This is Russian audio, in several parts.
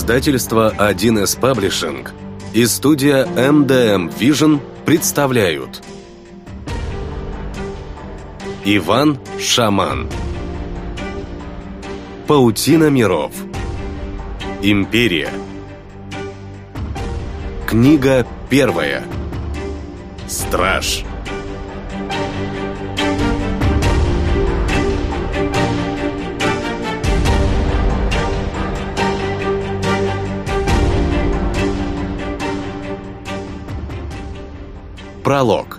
Издательство 1С Паблишинг и студия MDM Vision представляют. Иван Шаман. Паутина миров. Империя. Книга первая. Страж Пролог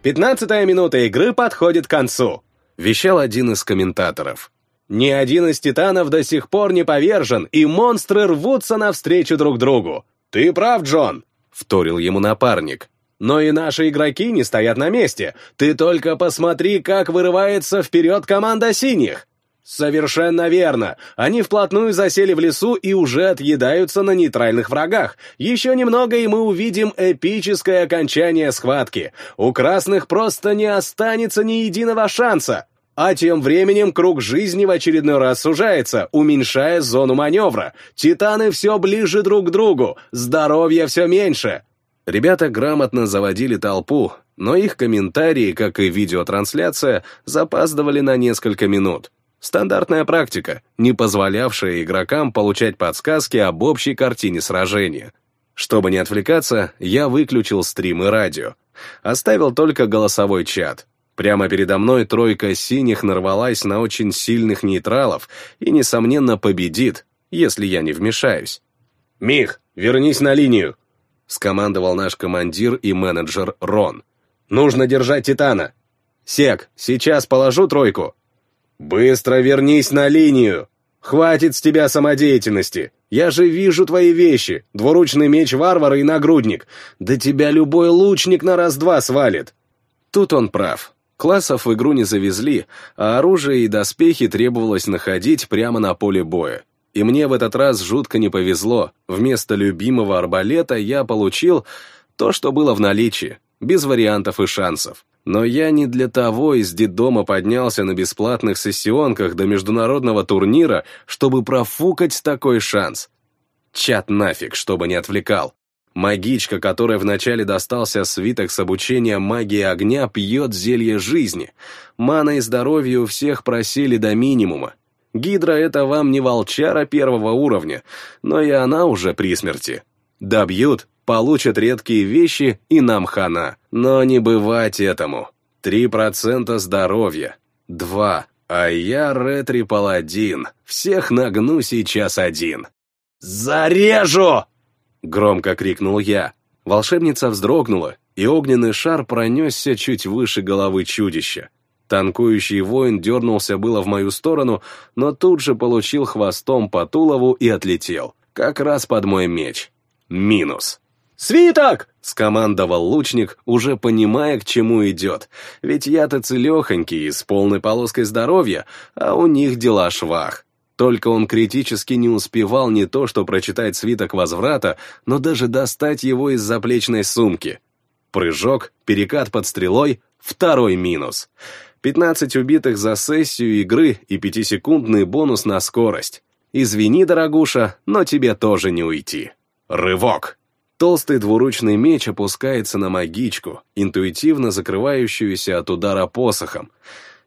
«Пятнадцатая минута игры подходит к концу», — вещал один из комментаторов. «Ни один из титанов до сих пор не повержен, и монстры рвутся навстречу друг другу. Ты прав, Джон», — вторил ему напарник. «Но и наши игроки не стоят на месте. Ты только посмотри, как вырывается вперед команда синих. Совершенно верно. Они вплотную засели в лесу и уже отъедаются на нейтральных врагах. Еще немного, и мы увидим эпическое окончание схватки. У красных просто не останется ни единого шанса. А тем временем круг жизни в очередной раз сужается, уменьшая зону маневра. Титаны все ближе друг к другу, здоровья все меньше. Ребята грамотно заводили толпу, но их комментарии, как и видеотрансляция, запаздывали на несколько минут. Стандартная практика, не позволявшая игрокам получать подсказки об общей картине сражения. Чтобы не отвлекаться, я выключил стрим и радио. Оставил только голосовой чат. Прямо передо мной тройка синих нарвалась на очень сильных нейтралов и, несомненно, победит, если я не вмешаюсь. «Мих, вернись на линию!» — скомандовал наш командир и менеджер Рон. «Нужно держать Титана!» «Сек, сейчас положу тройку!» «Быстро вернись на линию! Хватит с тебя самодеятельности! Я же вижу твои вещи, двуручный меч варвара и нагрудник. Да тебя любой лучник на раз-два свалит!» Тут он прав. Классов в игру не завезли, а оружие и доспехи требовалось находить прямо на поле боя. И мне в этот раз жутко не повезло. Вместо любимого арбалета я получил то, что было в наличии, без вариантов и шансов. Но я не для того из детдома поднялся на бесплатных сессионках до международного турнира, чтобы профукать такой шанс. Чат нафиг, чтобы не отвлекал. Магичка, которой вначале достался свиток с обучением магии огня, пьет зелье жизни. Мана и здоровье у всех просели до минимума. Гидра — это вам не волчара первого уровня, но и она уже при смерти. Добьют, получат редкие вещи и нам хана. Но не бывать этому. Три процента здоровья. Два. А я ретри-паладин. Всех нагну сейчас один. «Зарежу!» Громко крикнул я. Волшебница вздрогнула, и огненный шар пронесся чуть выше головы чудища. Танкующий воин дернулся было в мою сторону, но тут же получил хвостом по тулову и отлетел, как раз под мой меч. Минус. «Свиток!» — скомандовал лучник, уже понимая, к чему идет. Ведь я-то целехонький и с полной полоской здоровья, а у них дела швах. Только он критически не успевал не то что прочитать свиток возврата, но даже достать его из заплечной сумки. Прыжок, перекат под стрелой, второй минус. 15 убитых за сессию игры и пятисекундный бонус на скорость. Извини, дорогуша, но тебе тоже не уйти. Рывок. Толстый двуручный меч опускается на магичку, интуитивно закрывающуюся от удара посохом.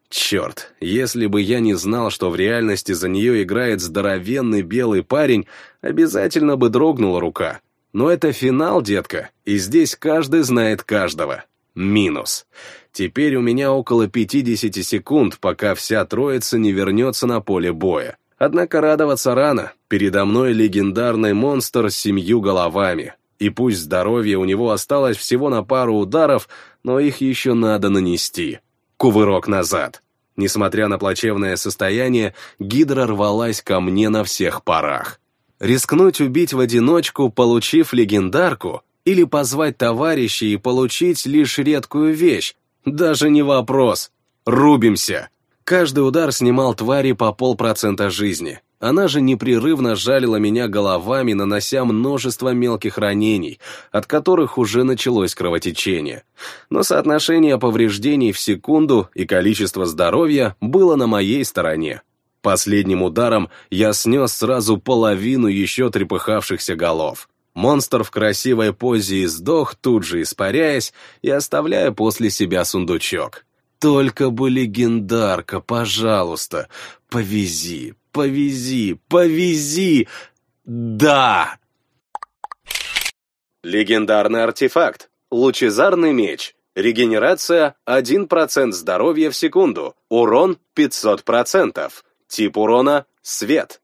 Черт, если бы я не знал, что в реальности за нее играет здоровенный белый парень, обязательно бы дрогнула рука. Но это финал, детка, и здесь каждый знает каждого. Минус. Теперь у меня около 50 секунд, пока вся троица не вернется на поле боя. Однако радоваться рано. Передо мной легендарный монстр с семью головами. И пусть здоровье у него осталось всего на пару ударов, но их еще надо нанести. Кувырок назад. Несмотря на плачевное состояние, гидра рвалась ко мне на всех парах. Рискнуть убить в одиночку, получив легендарку, или позвать товарищей и получить лишь редкую вещь, даже не вопрос. Рубимся. Каждый удар снимал твари по полпроцента жизни. Она же непрерывно жалила меня головами, нанося множество мелких ранений, от которых уже началось кровотечение. Но соотношение повреждений в секунду и количество здоровья было на моей стороне. Последним ударом я снес сразу половину еще трепыхавшихся голов. Монстр в красивой позе издох, тут же испаряясь и оставляя после себя сундучок. Только бы легендарка, пожалуйста, повези, повези, повези! Да! Легендарный артефакт. Лучезарный меч. Регенерация 1% здоровья в секунду. Урон 500%. Тип урона — свет.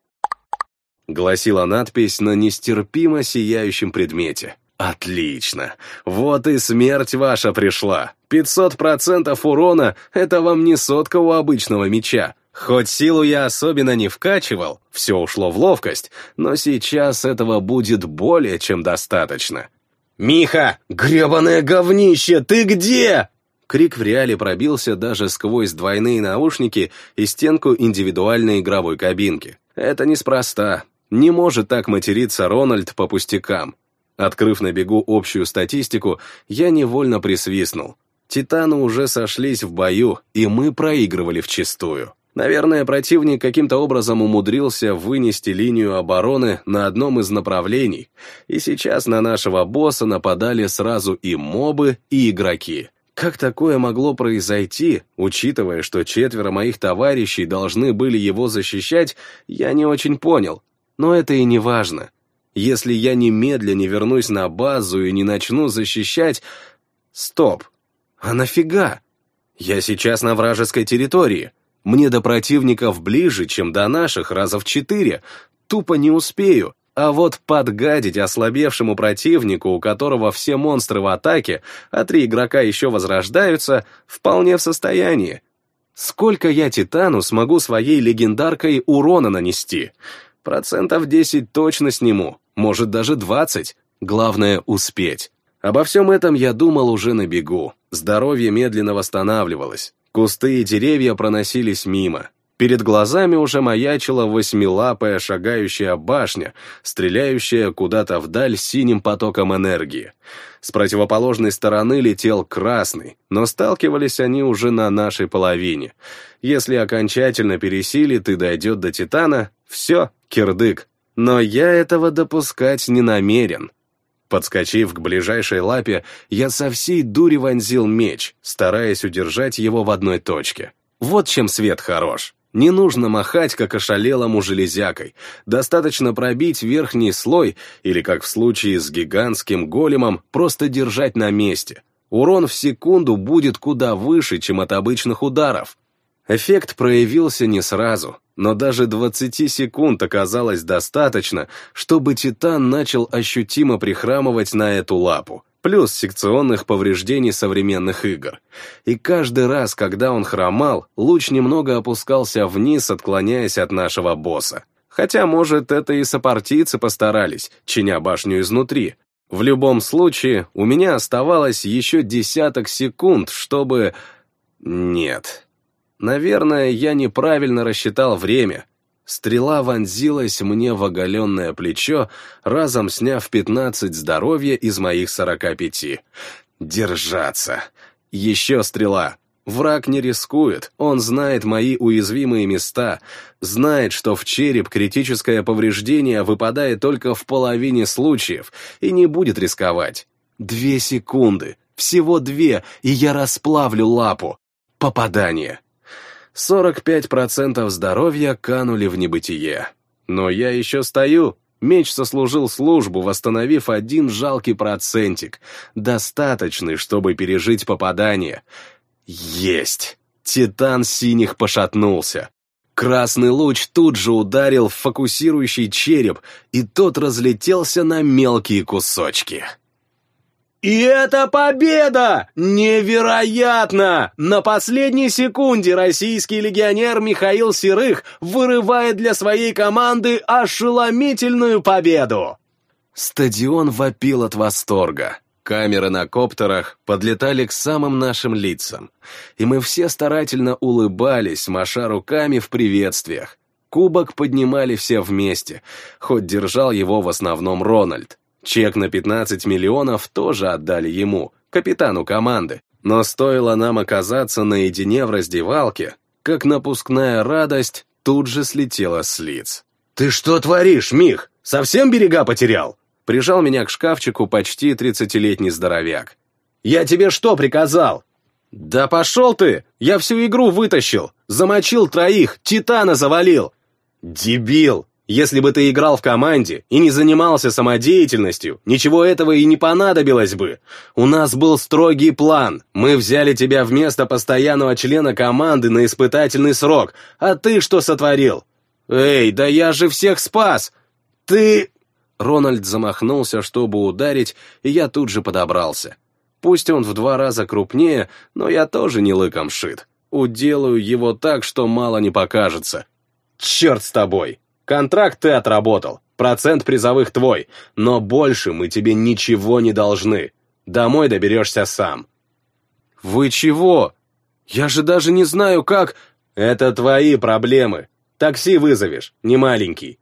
Гласила надпись на нестерпимо сияющем предмете. Отлично. Вот и смерть ваша пришла. 500% урона — это вам не сотка у обычного меча. Хоть силу я особенно не вкачивал, все ушло в ловкость, но сейчас этого будет более чем достаточно. «Миха, гребаное говнище, ты где?» Крик в реале пробился даже сквозь двойные наушники и стенку индивидуальной игровой кабинки. Это неспроста. Не может так материться Рональд по пустякам. Открыв на бегу общую статистику, я невольно присвистнул. Титаны уже сошлись в бою, и мы проигрывали вчистую. Наверное, противник каким-то образом умудрился вынести линию обороны на одном из направлений, и сейчас на нашего босса нападали сразу и мобы, и игроки. Как такое могло произойти, учитывая, что четверо моих товарищей должны были его защищать, я не очень понял. Но это и не важно. Если я немедленно не вернусь на базу и не начну защищать... Стоп. А нафига? Я сейчас на вражеской территории. Мне до противников ближе, чем до наших, раза в четыре. Тупо не успею. А вот подгадить ослабевшему противнику, у которого все монстры в атаке, а три игрока еще возрождаются, вполне в состоянии. Сколько я Титану смогу своей легендаркой урона нанести? Процентов 10 точно сниму, может даже 20. Главное — успеть. Обо всем этом я думал уже на бегу. Здоровье медленно восстанавливалось. Кусты и деревья проносились мимо. Перед глазами уже маячила восьмилапая шагающая башня, стреляющая куда-то вдаль синим потоком энергии. С противоположной стороны летел красный, но сталкивались они уже на нашей половине. Если окончательно пересилит и дойдет до Титана, все, кирдык. Но я этого допускать не намерен. Подскочив к ближайшей лапе, я со всей дури вонзил меч, стараясь удержать его в одной точке. Вот чем свет хорош. Не нужно махать, как ошалелому железякой. Достаточно пробить верхний слой или, как в случае с гигантским големом, просто держать на месте. Урон в секунду будет куда выше, чем от обычных ударов. Эффект проявился не сразу, но даже 20 секунд оказалось достаточно, чтобы Титан начал ощутимо прихрамывать на эту лапу, плюс секционных повреждений современных игр. И каждый раз, когда он хромал, луч немного опускался вниз, отклоняясь от нашего босса. Хотя, может, это и сопартийцы постарались, чиня башню изнутри. В любом случае, у меня оставалось еще десяток секунд, чтобы... Нет, Наверное, я неправильно рассчитал время. Стрела вонзилась мне в оголенное плечо, разом сняв 15 здоровья из моих 45. Держаться. Еще стрела. Враг не рискует, он знает мои уязвимые места, знает, что в череп критическое повреждение выпадает только в половине случаев и не будет рисковать. Две секунды, всего две, и я расплавлю лапу. Попадание. 45% здоровья канули в небытие. Но я еще стою. Меч сослужил службу, восстановив один жалкий процентик, достаточный, чтобы пережить попадание. Есть! Титан синих пошатнулся. Красный луч тут же ударил в фокусирующий череп, и тот разлетелся на мелкие кусочки. И это победа! Невероятно! На последней секунде российский легионер Михаил Серых вырывает для своей команды ошеломительную победу! Стадион вопил от восторга. Камеры на коптерах подлетали к самым нашим лицам, и мы все старательно улыбались, маша руками в приветствиях. Кубок поднимали все вместе, хоть держал его в основном Рональд. Чек на 15 миллионов тоже отдали ему, капитану команды. Но стоило нам оказаться наедине в раздевалке, как напускная радость тут же слетела с лиц. «Ты что творишь, Мих? Совсем берега потерял?» Прижал меня к шкафчику почти тридцатилетний здоровяк. «Я тебе что приказал?» «Да пошел ты! Я всю игру вытащил! Замочил троих, Титана завалил!» «Дебил! Если бы ты играл в команде и не занимался самодеятельностью, ничего этого и не понадобилось бы. У нас был строгий план. Мы взяли тебя вместо постоянного члена команды на испытательный срок. А ты что сотворил? Эй, да я же всех спас! Ты...» Рональд замахнулся, чтобы ударить, и я тут же подобрался. Пусть он в два раза крупнее, но я тоже не лыком шит. Уделаю его так, что мало не покажется. Черт с тобой! Контракт ты отработал, процент призовых твой, но больше мы тебе ничего не должны. Домой доберешься сам. Вы чего? Я же даже не знаю, как... Это твои проблемы. Такси вызовешь, не маленький.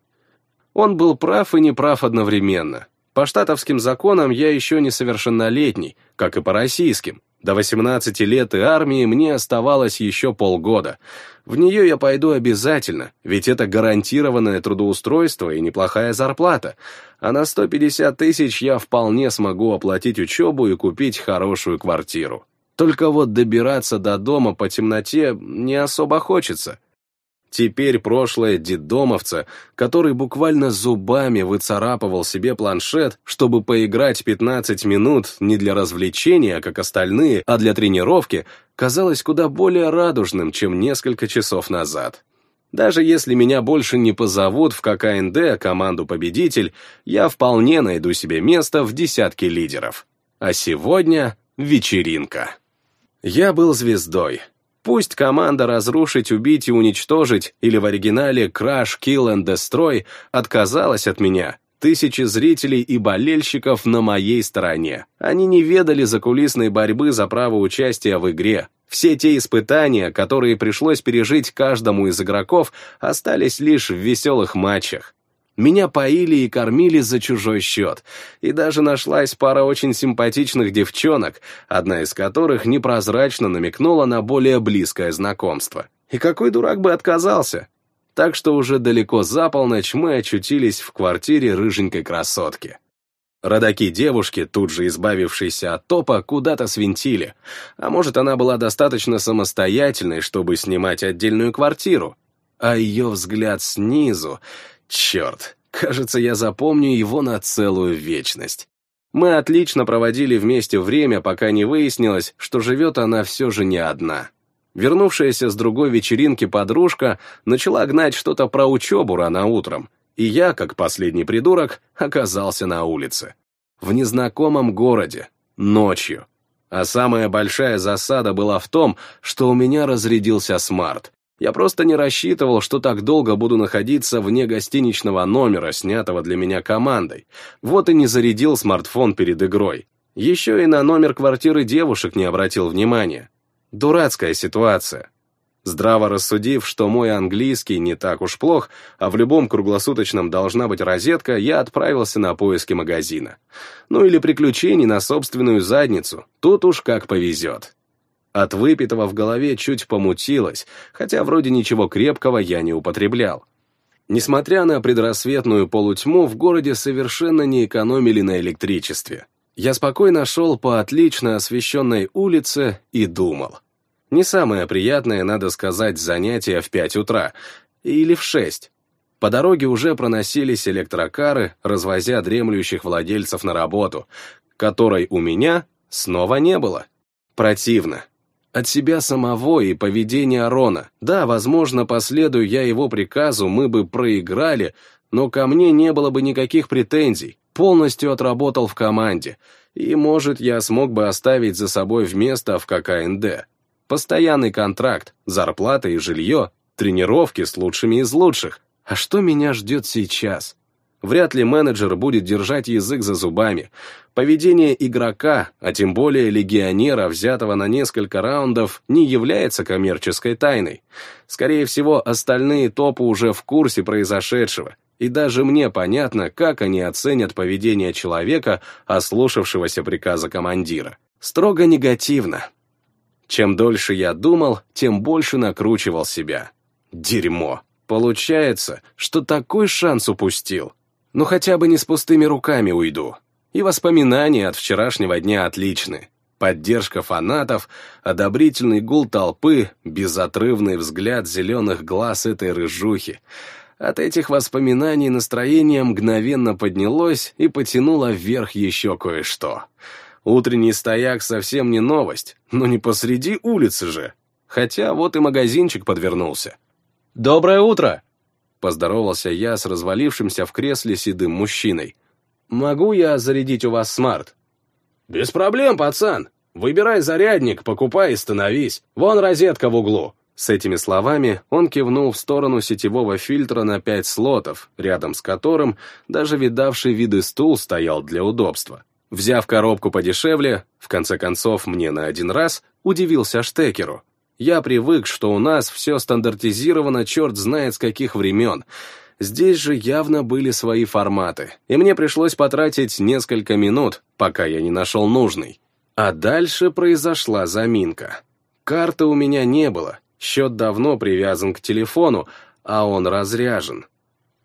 Он был прав и неправ одновременно. По штатовским законам я еще несовершеннолетний, как и по российским. До 18 лет и армии мне оставалось еще полгода. В нее я пойду обязательно, ведь это гарантированное трудоустройство и неплохая зарплата. А на 150 тысяч я вполне смогу оплатить учебу и купить хорошую квартиру. Только вот добираться до дома по темноте не особо хочется. Теперь прошлое деддомовца, который буквально зубами выцарапывал себе планшет, чтобы поиграть 15 минут не для развлечения, как остальные, а для тренировки, казалось куда более радужным, чем несколько часов назад. Даже если меня больше не позовут в ККНД команду «Победитель», я вполне найду себе место в десятке лидеров. А сегодня вечеринка. Я был звездой, Пусть команда «Разрушить, убить и уничтожить» или в оригинале «Crash, Kill and Destroy» отказалась от меня, тысячи зрителей и болельщиков на моей стороне. Они не ведали закулисной борьбы за право участия в игре. Все те испытания, которые пришлось пережить каждому из игроков, остались лишь в веселых матчах. Меня поили и кормили за чужой счет, и даже нашлась пара очень симпатичных девчонок, одна из которых непрозрачно намекнула на более близкое знакомство. И какой дурак бы отказался? Так что уже далеко за полночь мы очутились в квартире рыженькой красотки. Родаки девушки, тут же избавившиеся от топа, куда-то свинтили. А может, она была достаточно самостоятельной, чтобы снимать отдельную квартиру. А ее взгляд снизу Черт, кажется, я запомню его на целую вечность. Мы отлично проводили вместе время, пока не выяснилось, что живет она все же не одна. Вернувшаяся с другой вечеринки подружка начала гнать что-то про учебу рано утром, и я, как последний придурок, оказался на улице. В незнакомом городе, ночью. А самая большая засада была в том, что у меня разрядился смарт, я просто не рассчитывал, что так долго буду находиться вне гостиничного номера, снятого для меня командой. Вот и не зарядил смартфон перед игрой. Еще и на номер квартиры девушек не обратил внимания. Дурацкая ситуация. Здраво рассудив, что мой английский не так уж плох, а в любом круглосуточном должна быть розетка, я отправился на поиски магазина. Ну или приключений на собственную задницу, тут уж как повезет. От выпитого в голове чуть помутилось, хотя вроде ничего крепкого я не употреблял. Несмотря на предрассветную полутьму, в городе совершенно не экономили на электричестве. Я спокойно шел по отлично освещенной улице и думал. Не самое приятное, надо сказать, занятие в пять утра. Или в шесть. По дороге уже проносились электрокары, развозя дремлющих владельцев на работу, которой у меня снова не было. Противно. От себя самого и поведения Рона. Да, возможно, последую я его приказу, мы бы проиграли, но ко мне не было бы никаких претензий. Полностью отработал в команде. И, может, я смог бы оставить за собой вместо в ККНД. Постоянный контракт, зарплата и жилье, тренировки с лучшими из лучших. А что меня ждет сейчас? Вряд ли менеджер будет держать язык за зубами. Поведение игрока, а тем более легионера, взятого на несколько раундов, не является коммерческой тайной. Скорее всего, остальные топы уже в курсе произошедшего, и даже мне понятно, как они оценят поведение человека, ослушавшегося приказа командира. Строго негативно. Чем дольше я думал, тем больше накручивал себя. Дерьмо. Получается, что такой шанс упустил. Ну хотя бы не с пустыми руками уйду. И воспоминания от вчерашнего дня отличны. Поддержка фанатов, одобрительный гул толпы, безотрывный взгляд зеленых глаз этой рыжухи. От этих воспоминаний настроение мгновенно поднялось и потянуло вверх еще кое-что. Утренний стояк совсем не новость, но не посреди улицы же. Хотя вот и магазинчик подвернулся. «Доброе утро!» Поздоровался я с развалившимся в кресле седым мужчиной. «Могу я зарядить у вас смарт?» «Без проблем, пацан. Выбирай зарядник, покупай и становись. Вон розетка в углу». С этими словами он кивнул в сторону сетевого фильтра на пять слотов, рядом с которым даже видавший виды стул стоял для удобства. Взяв коробку подешевле, в конце концов мне на один раз, удивился Штекеру. Я привык, что у нас все стандартизировано черт знает с каких времен. Здесь же явно были свои форматы, и мне пришлось потратить несколько минут, пока я не нашел нужный. А дальше произошла заминка. Карты у меня не было, счет давно привязан к телефону, а он разряжен.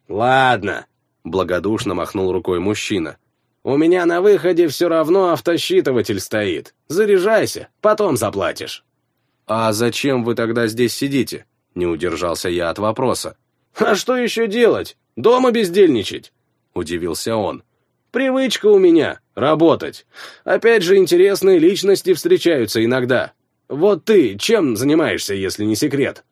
«Ладно», — благодушно махнул рукой мужчина. «У меня на выходе все равно автосчитыватель стоит. Заряжайся, потом заплатишь». «А зачем вы тогда здесь сидите?» — не удержался я от вопроса. «А что еще делать? Дома бездельничать?» — удивился он. «Привычка у меня — работать. Опять же, интересные личности встречаются иногда. Вот ты чем занимаешься, если не секрет?»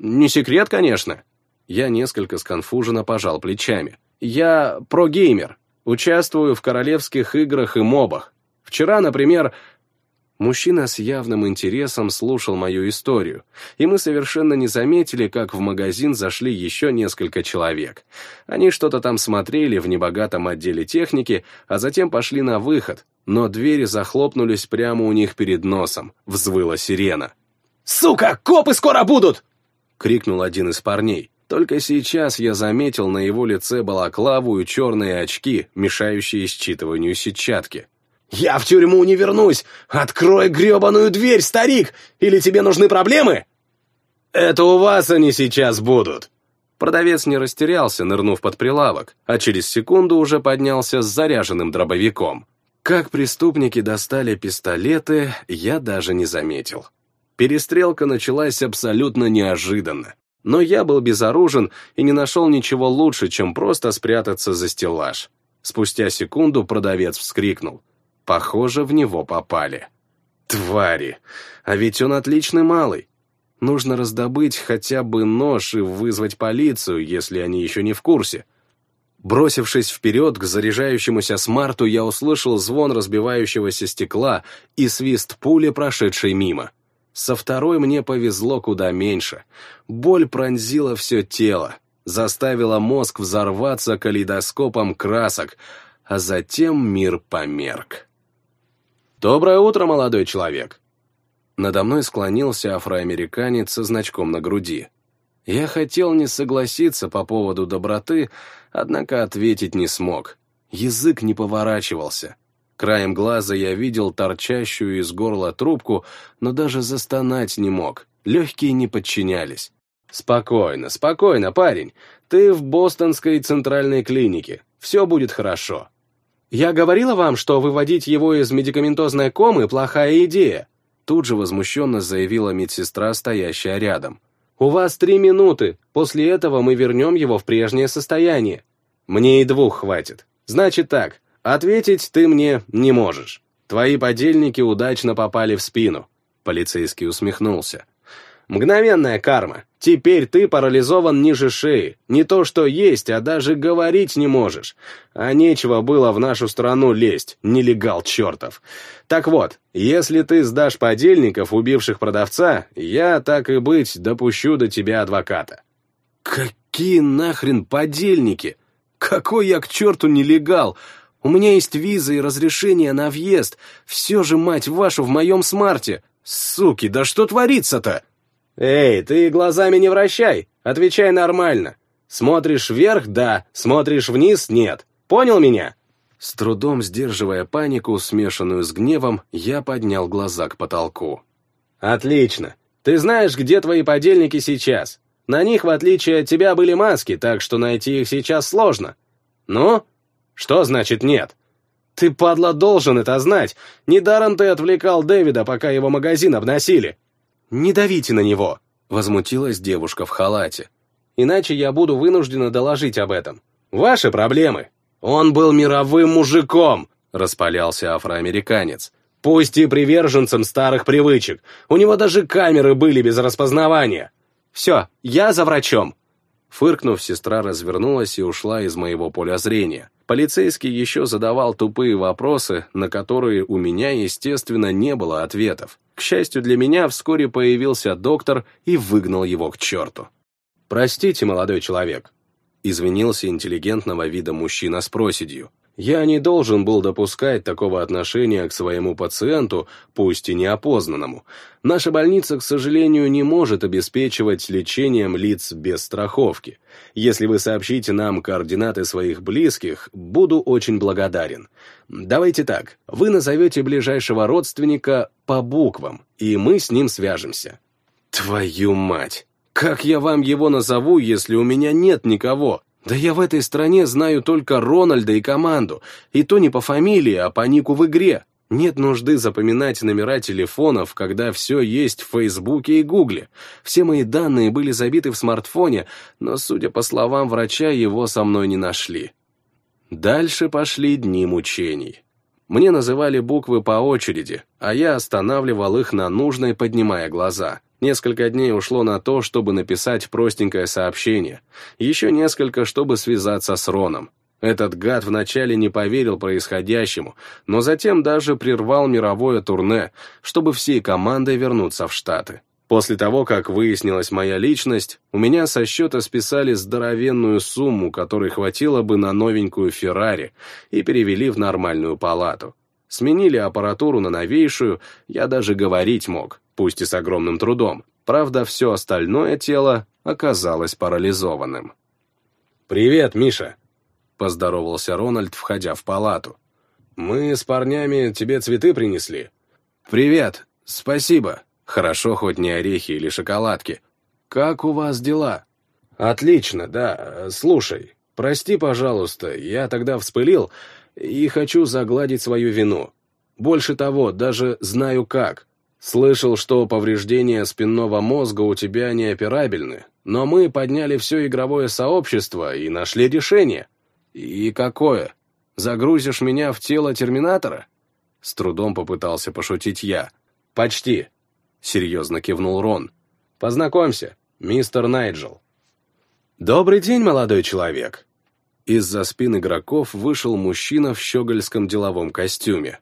«Не секрет, конечно». Я несколько сконфуженно пожал плечами. «Я прогеймер. Участвую в королевских играх и мобах. Вчера, например, Мужчина с явным интересом слушал мою историю, и мы совершенно не заметили, как в магазин зашли еще несколько человек. Они что-то там смотрели в небогатом отделе техники, а затем пошли на выход, но двери захлопнулись прямо у них перед носом, взвыла сирена. «Сука, копы скоро будут!» — крикнул один из парней. Только сейчас я заметил на его лице балаклаву и черные очки, мешающие считыванию сетчатки. «Я в тюрьму не вернусь! Открой гребаную дверь, старик! Или тебе нужны проблемы?» «Это у вас они сейчас будут!» Продавец не растерялся, нырнув под прилавок, а через секунду уже поднялся с заряженным дробовиком. Как преступники достали пистолеты, я даже не заметил. Перестрелка началась абсолютно неожиданно. Но я был безоружен и не нашел ничего лучше, чем просто спрятаться за стеллаж. Спустя секунду продавец вскрикнул. Похоже, в него попали. Твари! А ведь он отличный малый. Нужно раздобыть хотя бы нож и вызвать полицию, если они еще не в курсе. Бросившись вперед к заряжающемуся смарту, я услышал звон разбивающегося стекла и свист пули, прошедшей мимо. Со второй мне повезло куда меньше. Боль пронзила все тело, заставила мозг взорваться калейдоскопом красок, а затем мир померк. «Доброе утро, молодой человек!» Надо мной склонился афроамериканец со значком на груди. Я хотел не согласиться по поводу доброты, однако ответить не смог. Язык не поворачивался. Краем глаза я видел торчащую из горла трубку, но даже застонать не мог. Легкие не подчинялись. «Спокойно, спокойно, парень. Ты в бостонской центральной клинике. Все будет хорошо. «Я говорила вам, что выводить его из медикаментозной комы – плохая идея», тут же возмущенно заявила медсестра, стоящая рядом. «У вас три минуты, после этого мы вернем его в прежнее состояние. Мне и двух хватит. Значит так, ответить ты мне не можешь. Твои подельники удачно попали в спину». Полицейский усмехнулся. Мгновенная карма. Теперь ты парализован ниже шеи. Не то что есть, а даже говорить не можешь. А нечего было в нашу страну лезть, нелегал чертов. Так вот, если ты сдашь подельников, убивших продавца, я, так и быть, допущу до тебя адвоката. Какие нахрен подельники? Какой я к черту нелегал! У меня есть виза и разрешение на въезд. Все же, мать вашу, в моем смарте. Суки, да что творится-то? Эй, ты глазами не вращай. Отвечай нормально. Смотришь вверх — да, смотришь вниз — нет. Понял меня? С трудом сдерживая панику, смешанную с гневом, я поднял глаза к потолку. Отлично. Ты знаешь, где твои подельники сейчас. На них, в отличие от тебя, были маски, так что найти их сейчас сложно. Ну, что значит нет? Ты, падла, должен это знать. Недаром ты отвлекал Дэвида, пока его магазин обносили. Не давите на него, возмутилась девушка в халате. Иначе я буду вынуждена доложить об этом. Ваши проблемы. Он был мировым мужиком, распалялся афроамериканец. Пусть и приверженцем старых привычек. У него даже камеры были без распознавания. Все, я за врачом. Фыркнув, сестра развернулась и ушла из моего поля зрения. Полицейский еще задавал тупые вопросы, на которые у меня, естественно, не было ответов. К счастью для меня, вскоре появился доктор и выгнал его к черту. «Простите, молодой человек», — извинился интеллигентного вида мужчина с проседью. Я не должен был допускать такого отношения к своему пациенту, пусть и неопознанному. Наша больница, к сожалению, не может обеспечивать лечением лиц без страховки. Если вы сообщите нам координаты своих близких, буду очень благодарен. Давайте так, вы назовете ближайшего родственника по буквам, и мы с ним свяжемся. Твою мать! Как я вам его назову, если у меня нет никого? Да я в этой стране знаю только Рональда и команду, и то не по фамилии, а по нику в игре. Нет нужды запоминать номера телефонов, когда все есть в Фейсбуке и Гугле. Все мои данные были забиты в смартфоне, но, судя по словам врача, его со мной не нашли. Дальше пошли дни мучений. Мне называли буквы по очереди, а я останавливал их на нужной, поднимая глаза. Несколько дней ушло на то, чтобы написать простенькое сообщение. Еще несколько, чтобы связаться с Роном. Этот гад вначале не поверил происходящему, но затем даже прервал мировое турне, чтобы всей командой вернуться в Штаты. После того, как выяснилась моя личность, у меня со счета списали здоровенную сумму, которой хватило бы на новенькую Феррари, и перевели в нормальную палату. Сменили аппаратуру на новейшую, я даже говорить мог, пусть и с огромным трудом. Правда, все остальное тело оказалось парализованным. «Привет, Миша!» — поздоровался Рональд, входя в палату. «Мы с парнями тебе цветы принесли». «Привет, спасибо. Хорошо, хоть не орехи или шоколадки. Как у вас дела?» «Отлично, да. Слушай, прости, пожалуйста, я тогда вспылил, и хочу загладить свою вину. Больше того, даже знаю как. Слышал, что повреждения спинного мозга у тебя неоперабельны, но мы подняли все игровое сообщество и нашли решение. И какое? Загрузишь меня в тело Терминатора? С трудом попытался пошутить я. Почти. Серьезно кивнул Рон. Познакомься, мистер Найджел. Добрый день, молодой человек. Из-за спин игроков вышел мужчина в щегольском деловом костюме.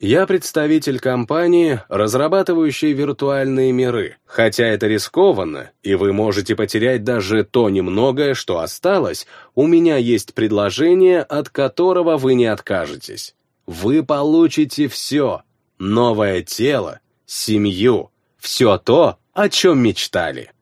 Я представитель компании, разрабатывающей виртуальные миры. Хотя это рискованно, и вы можете потерять даже то немногое, что осталось, у меня есть предложение, от которого вы не откажетесь. Вы получите все. Новое тело, семью, все то, о чем мечтали.